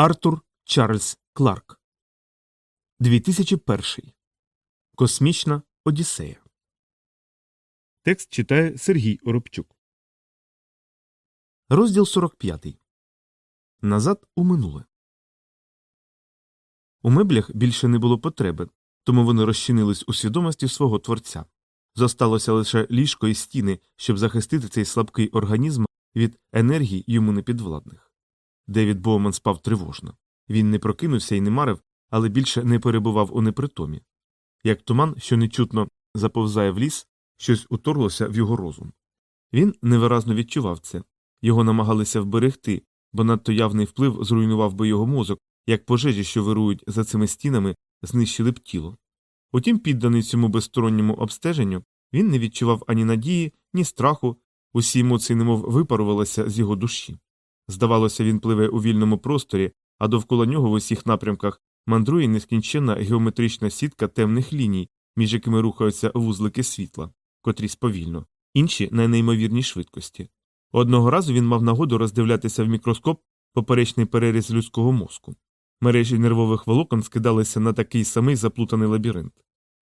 Артур Чарльз Кларк 2001 Космічна Одіссея. Текст читає Сергій Оробчук. Розділ 45. Назад у минуле. У меблях більше не було потреби, тому вони розчинились у свідомості свого творця. Зосталося лише ліжко і стіни, щоб захистити цей слабкий організм від енергії йому непідвладних. Девід Боуман спав тривожно. Він не прокинувся і не марив, але більше не перебував у непритомі. Як туман, що нечутно заповзає в ліс, щось уторглося в його розум. Він невиразно відчував це його намагалися вберегти, бо надто явний вплив зруйнував би його мозок, як пожежі, що вирують за цими стінами, знищили б тіло. Утім, підданий цьому безсторонньому обстеженню, він не відчував ані надії, ні страху, усі емоції немов випарувалися з його душі. Здавалося, він пливе у вільному просторі, а довкола нього в усіх напрямках мандрує нескінченна геометрична сітка темних ліній, між якими рухаються вузлики світла, котрі сповільно, інші на неймовірній швидкості. Одного разу він мав нагоду роздивлятися в мікроскоп поперечний переріз людського мозку. Мережі нервових волокон скидалися на такий самий заплутаний лабіринт,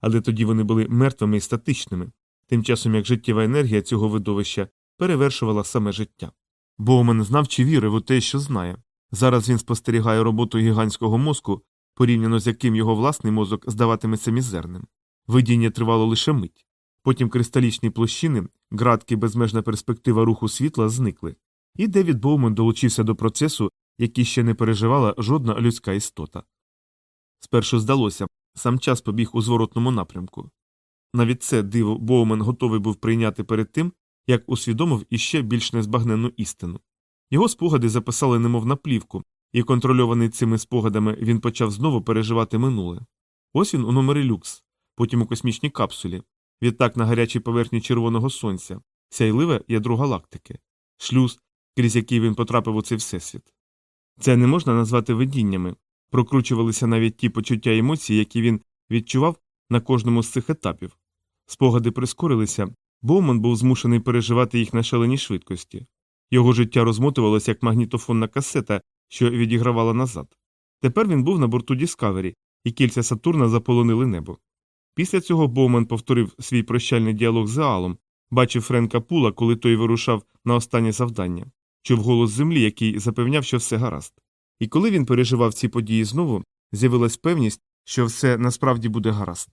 але тоді вони були мертвими і статичними, тим часом як життєва енергія цього видовища перевершувала саме життя. Боумен знав чи вірив у те, що знає. Зараз він спостерігає роботу гігантського мозку, порівняно з яким його власний мозок здаватиметься мізерним. Видіння тривало лише мить. Потім кристалічні площини, градки безмежна перспектива руху світла зникли, і Девід Боумен долучився до процесу, який ще не переживала жодна людська істота. Спершу здалося, сам час побіг у зворотному напрямку. Навіть це диво Боумен готовий був прийняти перед тим, як усвідомив іще більш незбагненну істину. Його спогади записали немов на плівку, і, контрольований цими спогадами, він почав знову переживати минуле. Ось він у номері люкс, потім у космічній капсулі, відтак на гарячій поверхні червоного сонця, сяйливе ядро галактики, шлюз, крізь який він потрапив у цей всесвіт. Це не можна назвати видіннями, прокручувалися навіть ті почуття і емоції, які він відчував на кожному з цих етапів. Спогади прискорилися, Боуман був змушений переживати їх на шаленій швидкості. Його життя розмотувалося як магнітофонна касета, що відігравала назад. Тепер він був на борту Діскавері, і кільця Сатурна заполонили небо. Після цього Боуман повторив свій прощальний діалог з Аалом, бачив Френка Пула, коли той вирушав на останнє завдання, чув голос землі, який запевняв, що все гаразд. І коли він переживав ці події знову, з'явилась певність, що все насправді буде гаразд.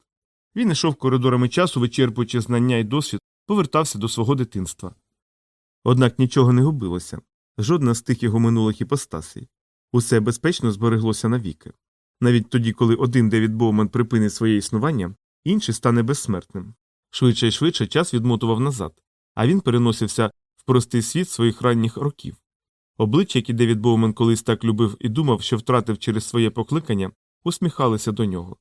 Він йшов коридорами часу, вичерпуючи знання і досвід, повертався до свого дитинства. Однак нічого не губилося, жодна з тих його минулих іпостасій. Усе безпечно збереглося навіки. Навіть тоді, коли один Девід Боуман припинить своє існування, інший стане безсмертним. Швидше і швидше час відмотував назад, а він переносився в простий світ своїх ранніх років. Обличчя, які Девід Боумен колись так любив і думав, що втратив через своє покликання, усміхалися до нього.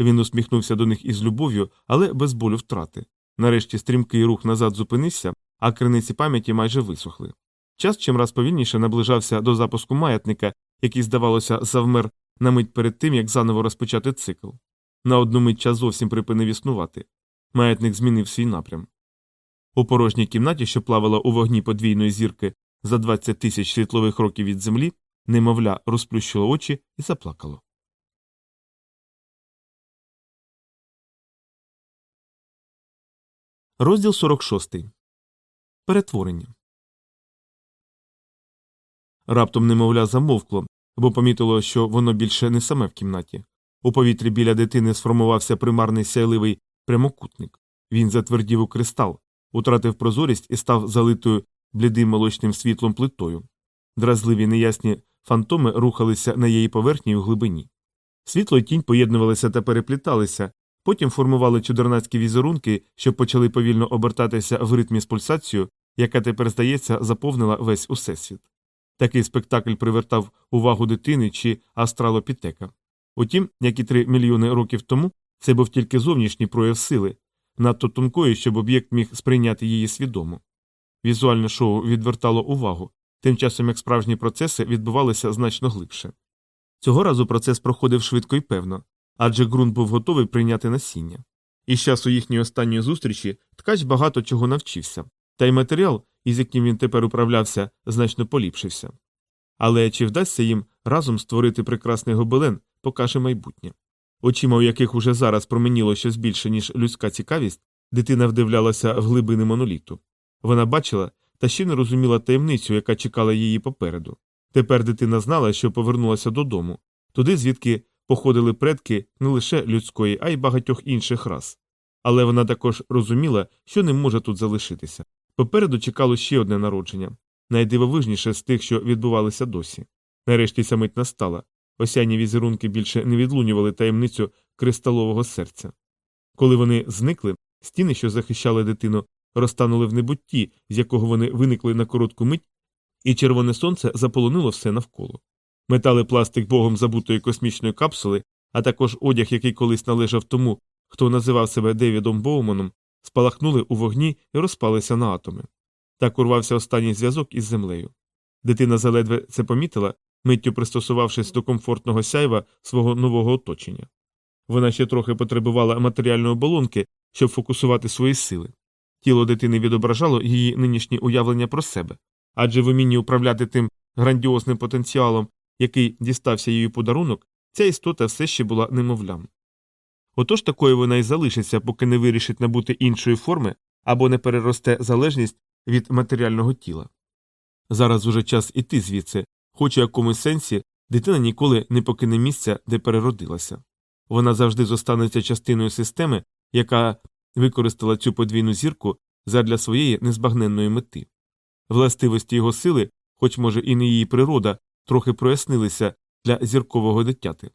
Він усміхнувся до них із любов'ю, але без болю втрати. Нарешті стрімкий рух назад зупинився, а криниці пам'яті майже висохли. Час чимраз повільніше наближався до запуску маятника, який, здавалося, завмер на мить перед тим, як заново розпочати цикл. На одну мить час зовсім припинив існувати. Маятник змінив свій напрям. У порожній кімнаті, що плавала у вогні подвійної зірки за 20 тисяч світлових років від землі, немовля розплющило очі і заплакало. Розділ 46. Перетворення. Раптом немовля замовкло, бо помітило, що воно більше не саме в кімнаті. У повітрі біля дитини сформувався примарний сяйливий прямокутник. Він затвердів у кристал, утратив прозорість і став залитою блідим молочним світлом плитою. Дразливі неясні фантоми рухалися на її поверхні у глибині. Світло й тінь поєднувалися та перепліталися, потім формували чудернацькі візерунки, що почали повільно обертатися в ритмі з пульсацією, яка тепер, здається, заповнила весь усесвіт. Такий спектакль привертав увагу дитини чи астралопітека. Утім, як і три мільйони років тому, це був тільки зовнішній прояв сили, надто тонкої, щоб об'єкт міг сприйняти її свідомо. Візуальне шоу відвертало увагу, тим часом як справжні процеси відбувалися значно глибше. Цього разу процес проходив швидко і певно, адже ґрунт був готовий прийняти насіння. І з часу їхньої останньої зустрічі ткач багато чого навчився, та й матеріал, із яким він тепер управлявся, значно поліпшився. Але чи вдасться їм разом створити прекрасний гобелен покаже майбутнє. Очима, у яких уже зараз променіло щось більше, ніж людська цікавість, дитина вдивлялася в глибини моноліту. Вона бачила та ще не розуміла таємницю, яка чекала її попереду. Тепер дитина знала, що повернулася додому, туди, звідки походили предки не лише людської, а й багатьох інших рас. Але вона також розуміла, що не може тут залишитися. Попереду чекало ще одне народження, найдивовижніше з тих, що відбувалися досі. Нарешті ця мить настала. Осяйні візерунки більше не відлунювали таємницю кристалового серця. Коли вони зникли, стіни, що захищали дитину, розтанули в небутті, з якого вони виникли на коротку мить, і червоне сонце заполонило все навколо. Метали пластик богом забутої космічної капсули, а також одяг, який колись належав тому, хто називав себе Девідом Боуманом, спалахнули у вогні і розпалися на атоми. Так урвався останній зв'язок із землею. Дитина заледве це помітила, миттю пристосувавшись до комфортного сяйва свого нового оточення. Вона ще трохи потребувала матеріальної оболонки, щоб фокусувати свої сили. Тіло дитини відображало її нинішні уявлення про себе, адже в умінні управляти тим грандіозним потенціалом, який дістався її подарунок, ця істота все ще була немовлям. Отож такою вона й залишиться, поки не вирішить набути іншої форми або не переросте залежність від матеріального тіла. Зараз уже час іти звідси, хоч у якомусь сенсі дитина ніколи не покине місця, де переродилася. Вона завжди зостанеться частиною системи, яка використала цю подвійну зірку задля своєї незбагненної мети. Властивості його сили, хоч, може, і не її природа, трохи прояснилися для зіркового дитяти.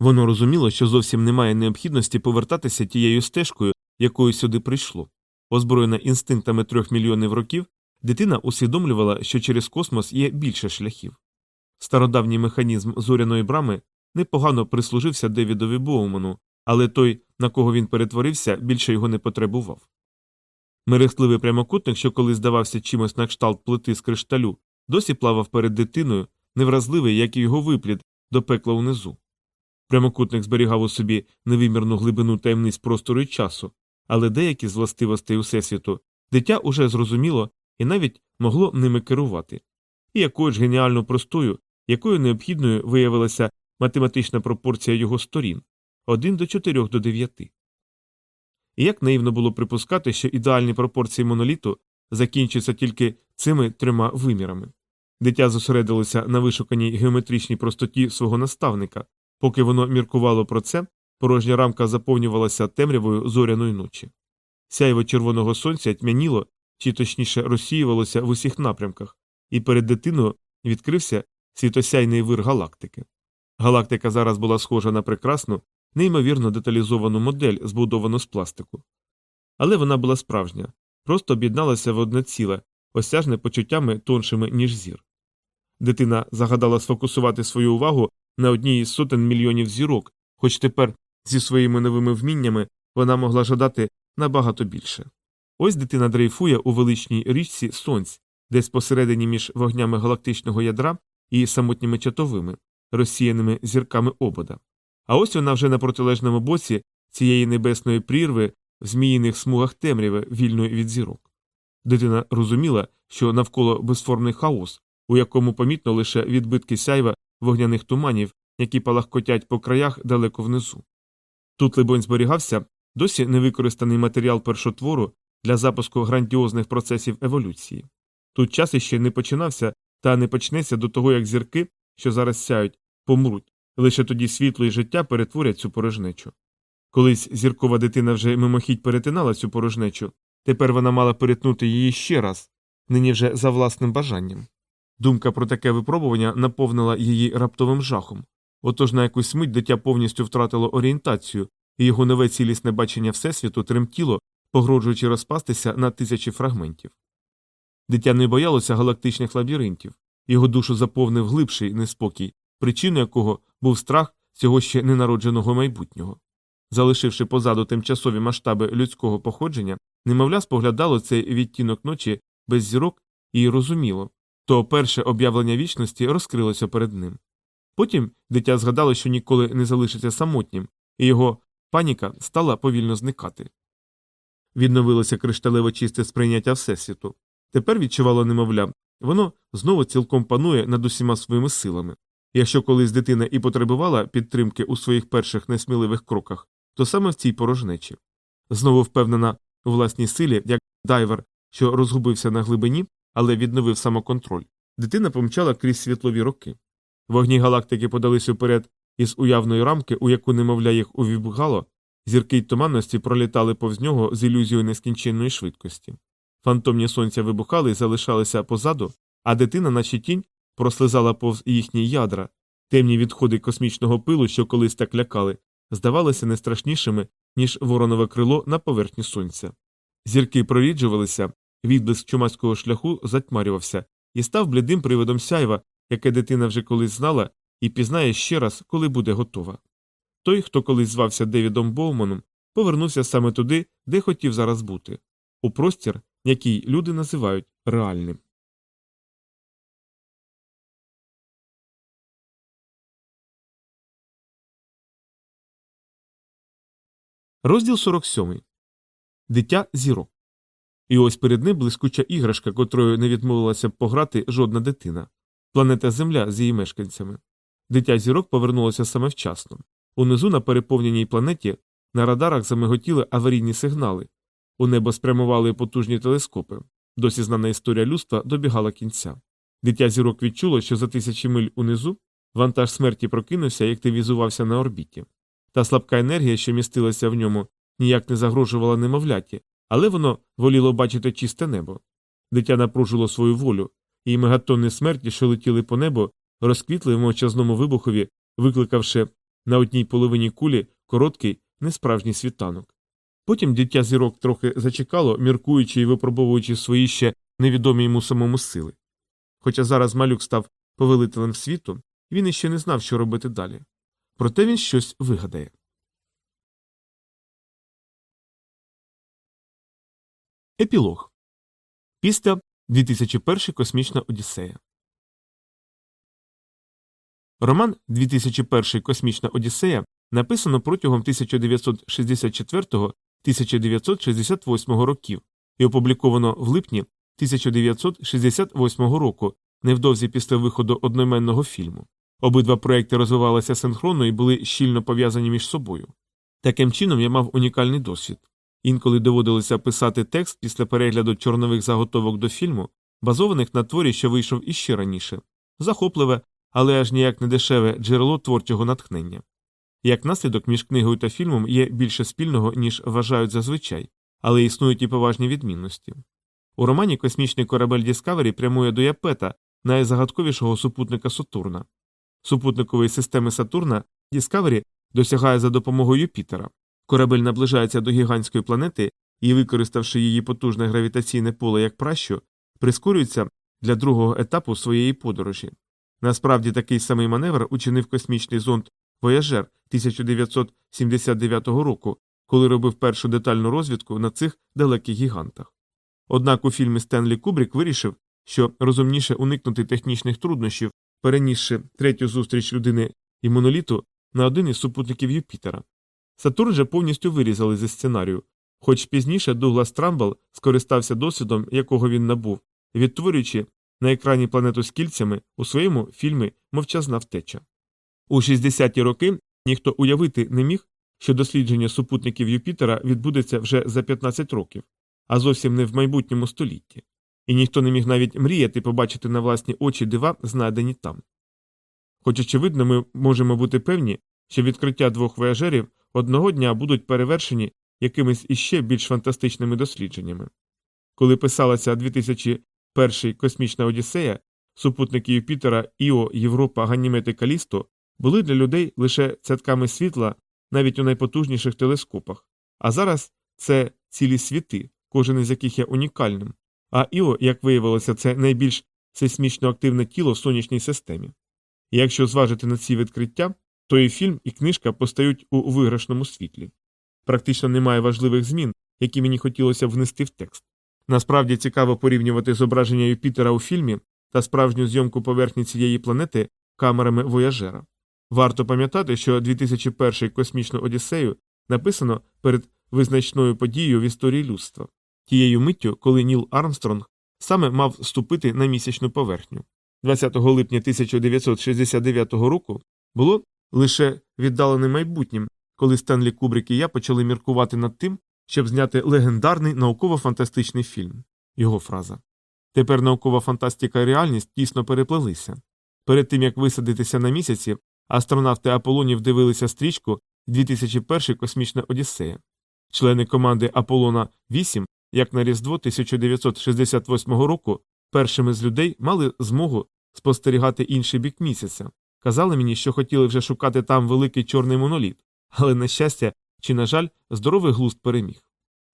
Воно розуміло, що зовсім немає необхідності повертатися тією стежкою, якою сюди прийшло. Озброєна інстинктами трьох мільйонів років, дитина усвідомлювала, що через космос є більше шляхів. Стародавній механізм зоряної брами непогано прислужився Девідові Боуману, але той, на кого він перетворився, більше його не потребував. Мерехтливий прямокутник, що колись здавався чимось на кшталт плити з кришталю, досі плавав перед дитиною, невразливий, як і його виплід, до пекла унизу. Прямокутник зберігав у собі невимірну глибину таємниць простору і часу, але деякі з властивостей Усесвіту дитя уже зрозуміло і навіть могло ними керувати. І якою ж геніально простою, якою необхідною виявилася математична пропорція його сторін 1 до 4 до 9. І як наївно було припускати, що ідеальні пропорції моноліту закінчуються тільки цими трьома вимірами. Дитя зосередилося на вишуканій геометричній простоті свого наставника, поки воно міркувало про це, порожня рамка заповнювалася темрявою зоряної ночі. Сяйво червоного сонця тьмяніло, чи точніше розсіювалося в усіх напрямках, і перед дитиною відкрився світосяйний вир галактики. Галактика зараз була схожа на прекрасну, неймовірно деталізовану модель, збудовану з пластику. Але вона була справжня, просто об'єдналася в одне ціле, осяжне почуттями тоншими, ніж зір. Дитина загадала сфокусувати свою увагу на одній із сотень мільйонів зірок, хоч тепер зі своїми новими вміннями вона могла жадати набагато більше. Ось дитина дрейфує у величній річці сонць, десь посередині між вогнями галактичного ядра і самотніми чатовими, розсіяними зірками обода. А ось вона вже на протилежному боці цієї небесної прірви в зміїних смугах темряви, вільної від зірок. Дитина розуміла, що навколо безформний хаос, у якому помітно лише відбитки сяйва вогняних туманів, які палахкотять по краях далеко внизу. Тут, либонь, зберігався досі невикористаний матеріал першотвору для запуску грандіозних процесів еволюції. Тут час іще не починався та не почнеться до того, як зірки, що зараз сяють, помруть, лише тоді світло і життя перетворять цю порожнечу. Колись зіркова дитина вже мимохідь перетинала цю порожнечу, тепер вона мала перетнути її ще раз, нині вже за власним бажанням. Думка про таке випробування наповнила її раптовим жахом. Отож на якусь мить дитя повністю втратило орієнтацію, і його нове цілісне бачення Всесвіту тремтіло, погрожуючи розпастися на тисячі фрагментів. Дитя не боялося галактичних лабіринтів, його душу заповнив глибший неспокій, причиною якого був страх цього ще ненародженого майбутнього. Залишивши позаду тимчасові масштаби людського походження, немовля споглядало цей відтінок ночі без зірок і розуміло, то перше об'явлення вічності розкрилося перед ним. Потім дитя згадало, що ніколи не залишиться самотнім, і його паніка стала повільно зникати. Відновилося кришталево чисте сприйняття Всесвіту. Тепер відчувало немовля, воно знову цілком панує над усіма своїми силами. Якщо колись дитина і потребувала підтримки у своїх перших несміливих кроках, то саме в цій порожнечі. Знову впевнена у власній силі, як дайвер, що розгубився на глибині, але відновив самоконтроль, дитина помчала крізь світлові роки. Вогні галактики подались уперед із уявної рамки, у яку немовля їх увібгало, зірки й туманності пролітали повз нього з ілюзією нескінченної швидкості. Фантомні сонця вибухали і залишалися позаду, а дитина, наче тінь, прослизала повз їхні ядра, темні відходи космічного пилу, що колись так лякали, здавалися не страшнішими, ніж воронове крило на поверхні сонця. Зірки проріджувалися, відблиск чумацького шляху затьмарювався і став блідим приводом сяйва, яке дитина вже колись знала, і пізнає ще раз, коли буде готова. Той, хто колись звався Девідом Боуманом, повернувся саме туди, де хотів зараз бути у простір, який люди називають реальним. Розділ 47. Дитя зірок. І ось перед ним блискуча іграшка, котрою не відмовилася б пограти жодна дитина. Планета Земля з її мешканцями. Дитя зірок повернулося саме вчасно. Унизу на переповненій планеті на радарах замиготіли аварійні сигнали. У небо спрямували потужні телескопи. Досі знана історія людства добігала кінця. Дитя зірок відчуло, що за тисячі миль унизу вантаж смерті прокинувся і активізувався на орбіті. Та слабка енергія, що містилася в ньому, ніяк не загрожувала немовляті, але воно воліло бачити чисте небо. Дитя напружило свою волю, і мегатонни смерті, що летіли по небу, розквітли в мовчазному вибухові, викликавши на одній половині кулі короткий, несправжній світанок. Потім дитя зірок трохи зачекало, міркуючи і випробовуючи свої ще невідомі йому самому сили. Хоча зараз малюк став повелителем світу, він іще не знав, що робити далі. Проте він щось вигадає. Епілог Після 2001 Космічна Одіссея. Роман 2001 Космічна Одіссея написано протягом 1964-1968 років і опубліковано в липні 1968 року, невдовзі після виходу одноіменного фільму. Обидва проекти розвивалися синхронно і були щільно пов'язані між собою. Таким чином я мав унікальний досвід. Інколи доводилося писати текст після перегляду чорнових заготовок до фільму, базованих на творі, що вийшов іще раніше, захопливе, але аж ніяк не дешеве джерело творчого натхнення. Як наслідок між книгою та фільмом є більше спільного, ніж вважають зазвичай, але існують і поважні відмінності. У романі космічний корабель Діскавері прямує до Япета, найзагадковішого супутника Сатурна. Супутникової системи Сатурна Діскавері досягає за допомогою Юпітера. Корабель наближається до гігантської планети і, використавши її потужне гравітаційне поле як пращу, прискорюється для другого етапу своєї подорожі. Насправді такий самий маневр учинив космічний зонд Вояжер 1979 року, коли робив першу детальну розвідку на цих далеких гігантах. Однак у фільмі Стенлі Кубрік вирішив, що розумніше уникнути технічних труднощів, перенісши третю зустріч людини і моноліту на один із супутників Юпітера. Сатурн же повністю вирізали зі сценарію, хоч пізніше Дуглас Трамбл скористався досвідом, якого він набув, відтворюючи на екрані планету з кільцями у своєму фільмі Мовчазна втеча. У 60-ті роки ніхто уявити не міг, що дослідження супутників Юпітера відбудеться вже за 15 років, а зовсім не в майбутньому столітті, і ніхто не міг навіть мріяти побачити на власні очі дива, знайдені там. Хоч, очевидно, ми можемо бути певні, що відкриття двох вояжерів одного дня будуть перевершені якимись іще більш фантастичними дослідженнями. Коли писалася 2001 космічна Одіссея, супутники Юпітера, Іо, Європа, Ганімед і Калісто були для людей лише цятками світла навіть у найпотужніших телескопах, а зараз це цілі світи, кожен із яких є унікальним. А Іо, як виявилося, це найбільш сейсмічно активне тіло в сонячній системі. І якщо зважити на ці відкриття, то і фільм, і книжка постають у виграшному світлі. Практично немає важливих змін, які мені хотілося внести в текст. Насправді цікаво порівнювати зображення Юпітера у фільмі та справжню зйомку поверхні цієї планети камерами вояжера. Варто пам'ятати, що 2001 космічну Одіссею написано перед визначною подією в історії людства, тією миттю, коли Ніл Армстронг саме мав ступити на місячну поверхню. 20 липня 1969 року було лише віддаленим майбутнім, коли Стенлі Кубрик і я почали міркувати над тим, щоб зняти легендарний науково-фантастичний фільм. Його фраза. Тепер наукова фантастика і реальність тісно переплелися. Перед тим як висадитися на місяці, астронавти Аполонів дивилися стрічку 2001 космічна Одіссея. Члени команди Аполлона 8, як на Різдво 1968 року, першими з людей мали змогу спостерігати інший бік місяця. Казали мені, що хотіли вже шукати там великий чорний моноліт, але, на щастя, чи, на жаль, здоровий глузд переміг.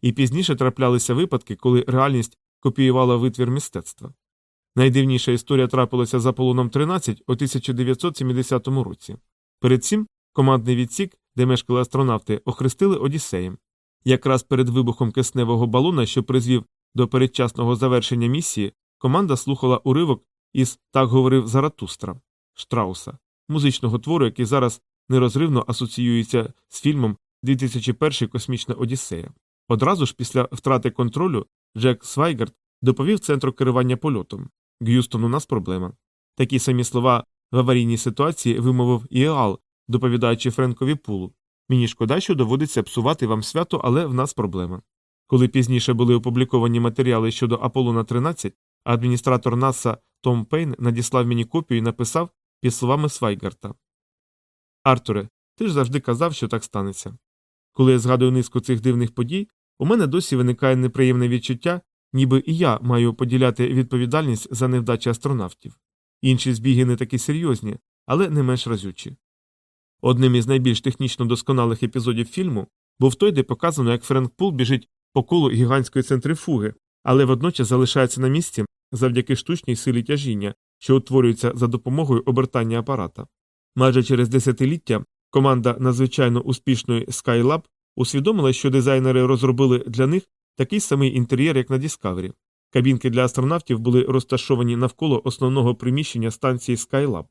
І пізніше траплялися випадки, коли реальність копіювала витвір мистецтва. Найдивніша історія трапилася з Аполлоном 13 у 1970 році. Перед цим командний відсік, де мешкали астронавти, охрестили Одіссеєм. Якраз перед вибухом кисневого балона, що призвів до передчасного завершення місії, команда слухала уривок із так говорив Заратустра Штрауса, музичного твору, який зараз нерозривно асоціюється з фільмом 2001 Космічна Одіссея. Одразу ж після втрати контролю Джек Свайгерт доповів центру керування польотом. Г'юстон, у нас проблема. Такі самі слова в аварійній ситуації вимовив Еал, доповідаючи Френкові Пулу. Мені шкода, що доводиться псувати вам свято, але в нас проблема. Коли пізніше були опубліковані матеріали щодо Аполлона 13, адміністратор НАСА Том Пейн надіслав мені копію і написав під словами Свайгарта. Артуре, ти ж завжди казав, що так станеться. Коли я згадую низку цих дивних подій, у мене досі виникає неприємне відчуття, ніби і я маю поділяти відповідальність за невдачі астронавтів. Інші збіги не такі серйозні, але не менш разючі. Одним із найбільш технічно досконалих епізодів фільму був той, де показано, як Френк Пул біжить по колу гігантської центрифуги, але водночас залишається на місці завдяки штучній силі тяжіння, що утворюється за допомогою обертання апарата. Майже через десятиліття команда надзвичайно успішної Skylab усвідомила, що дизайнери розробили для них такий самий інтер'єр, як на Discovery. Кабінки для астронавтів були розташовані навколо основного приміщення станції Skylab.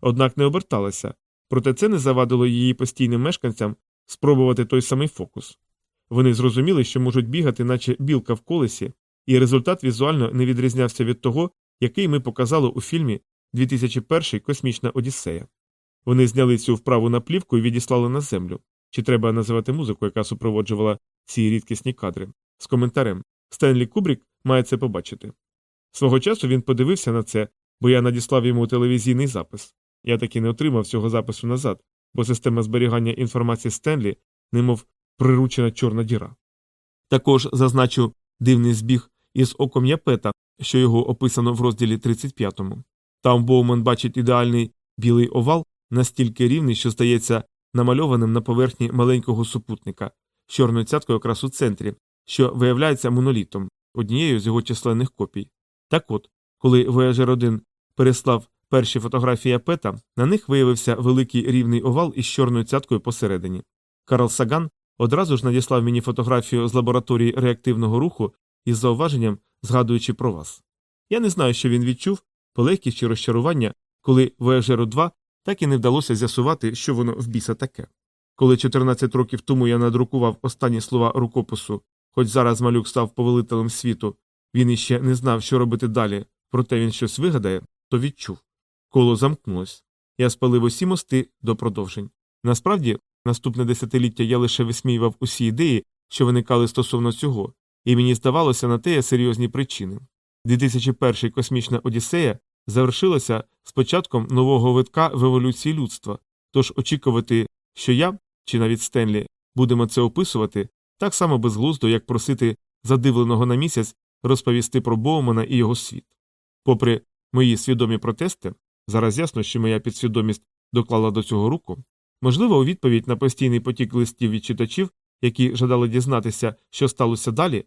Однак не оберталася, проте це не завадило її постійним мешканцям спробувати той самий фокус. Вони зрозуміли, що можуть бігати, наче білка в колесі, і результат візуально не відрізнявся від того, який ми показали у фільмі 2001 Космічна Одіссея. Вони зняли цю вправу на плівку і відіслали на землю. Чи треба називати музику, яка супроводжувала ці рідкісні кадри, з коментарем Стенлі Кубрік має це побачити. Свого часу він подивився на це, бо я надіслав йому телевізійний запис. Я таки не отримав цього запису назад, бо система зберігання інформації Стенлі, немов приручена чорна діра. Також зазначу дивний збіг із оком Япета, що його описано в розділі 35. Там Боуман бачить ідеальний білий овал, настільки рівний, що здається намальованим на поверхні маленького супутника, з чорною цяткою якраз у центрі, що виявляється монолітом, однією з його численних копій. Так от, коли Voyager 1 переслав перші фотографії Апета, на них виявився великий рівний овал із чорною цяткою посередині. Карл Саган одразу ж надіслав мені фотографію з лабораторії реактивного руху із зауваженням, згадуючи про вас. Я не знаю, що він відчув, полегкість чи розчарування, коли Voyager 2 так і не вдалося з'ясувати, що воно в біса таке. Коли 14 років тому я надрукував останні слова рукопису, хоч зараз малюк став повелителем світу, він іще не знав, що робити далі, проте він щось вигадає, то відчув. Коло замкнулось. Я спалив усі мости до продовжень. Насправді, наступне десятиліття я лише висміював усі ідеї, що виникали стосовно цього, і мені здавалося на те серйозні причини. 2001 космічна Одіссея завершилася з початком нового витка в еволюції людства, тож очікувати, що я, чи навіть Стенлі, будемо це описувати, так само безглуздо, як просити задивленого на місяць розповісти про Боумана і його світ. Попри мої свідомі протести, зараз ясно, що моя підсвідомість доклала до цього руку, можливо, у відповідь на постійний потік листів від читачів, які жадали дізнатися, що сталося далі,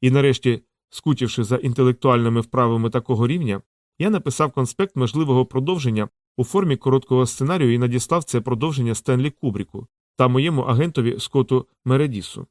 і нарешті, скучивши за інтелектуальними вправами такого рівня, я написав конспект можливого продовження у формі короткого сценарію і надіслав це продовження Стенлі Кубріку та моєму агентові Скоту Мередісу.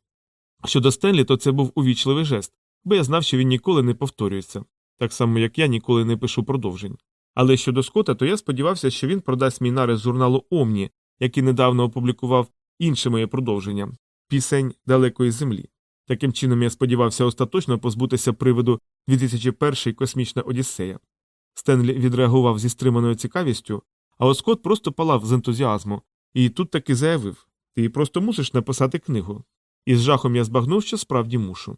Щодо Стенлі, то це був увічливий жест, бо я знав, що він ніколи не повторюється, так само як я ніколи не пишу продовжень. Але щодо Скота, то я сподівався, що він продасть мій нарис журналу Омні, який недавно опублікував інше моє продовження пісень далекої землі. Таким чином я сподівався остаточно позбутися приводу 2001 космічна Одіссея. Стенлі відреагував зі стриманою цікавістю, а от Скотт просто палав з ентузіазму, і тут таки заявив ти просто мусиш написати книгу. І з жахом я збагнув, що справді мушу.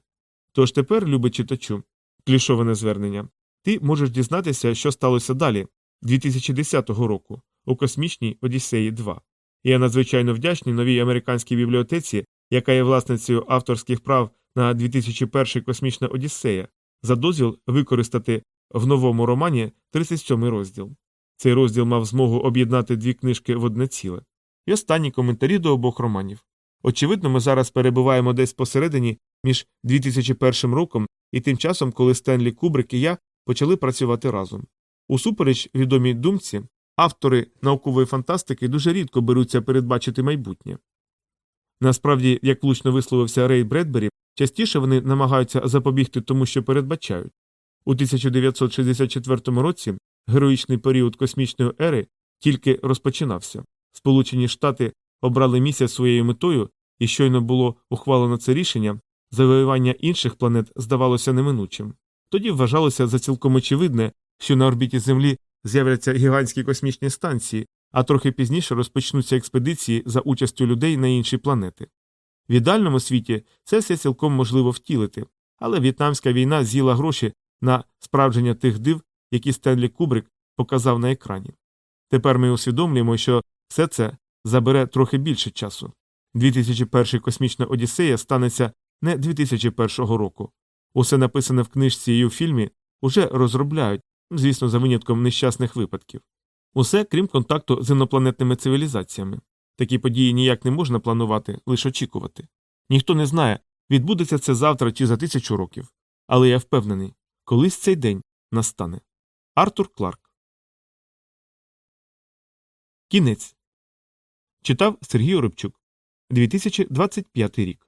Тож тепер, любий читачу, клішоване звернення, ти можеш дізнатися, що сталося далі, 2010 року, у космічній Одіссеї 2. Я надзвичайно вдячний новій американській бібліотеці, яка є власницею авторських прав на 2001 космічна Одіссея, за дозвіл використати в новому романі 37 розділ. Цей розділ мав змогу об'єднати дві книжки в одне ціле. І останні коментарі до обох романів. Очевидно, ми зараз перебуваємо десь посередині між 2001 роком і тим часом, коли Стенлі Кубрик і я почали працювати разом. Усупереч відомій думці, автори наукової фантастики дуже рідко беруться передбачити майбутнє. Насправді, як влучно висловився Рей Бредбері, частіше вони намагаються запобігти тому, що передбачають. У 1964 році героїчний період космічної ери тільки розпочинався. Сполучені Штати обрали місяць своєю метою, і щойно було ухвалено це рішення, завоювання інших планет здавалося неминучим. Тоді вважалося за цілком очевидне, що на орбіті Землі з'являться гігантські космічні станції, а трохи пізніше розпочнуться експедиції за участю людей на інші планети. В ідеальному світі це все цілком можливо втілити, але в'єтнамська війна з'їла гроші на справдження тих див, які Стенлі Кубрик показав на екрані. Тепер ми усвідомлюємо, що все це забере трохи більше часу. 2001 космічна Одіссея станеться не 2001 року. Усе написане в книжці і у фільмі уже розробляють, звісно, за винятком нещасних випадків. Усе крім контакту з інопланетними цивілізаціями. Такі події ніяк не можна планувати, лише очікувати. Ніхто не знає, відбудеться це завтра чи за тисячу років. Але я впевнений, колись цей день настане. Артур Кларк. Кінець. Читав Сергій Оробчук. 2025 рік.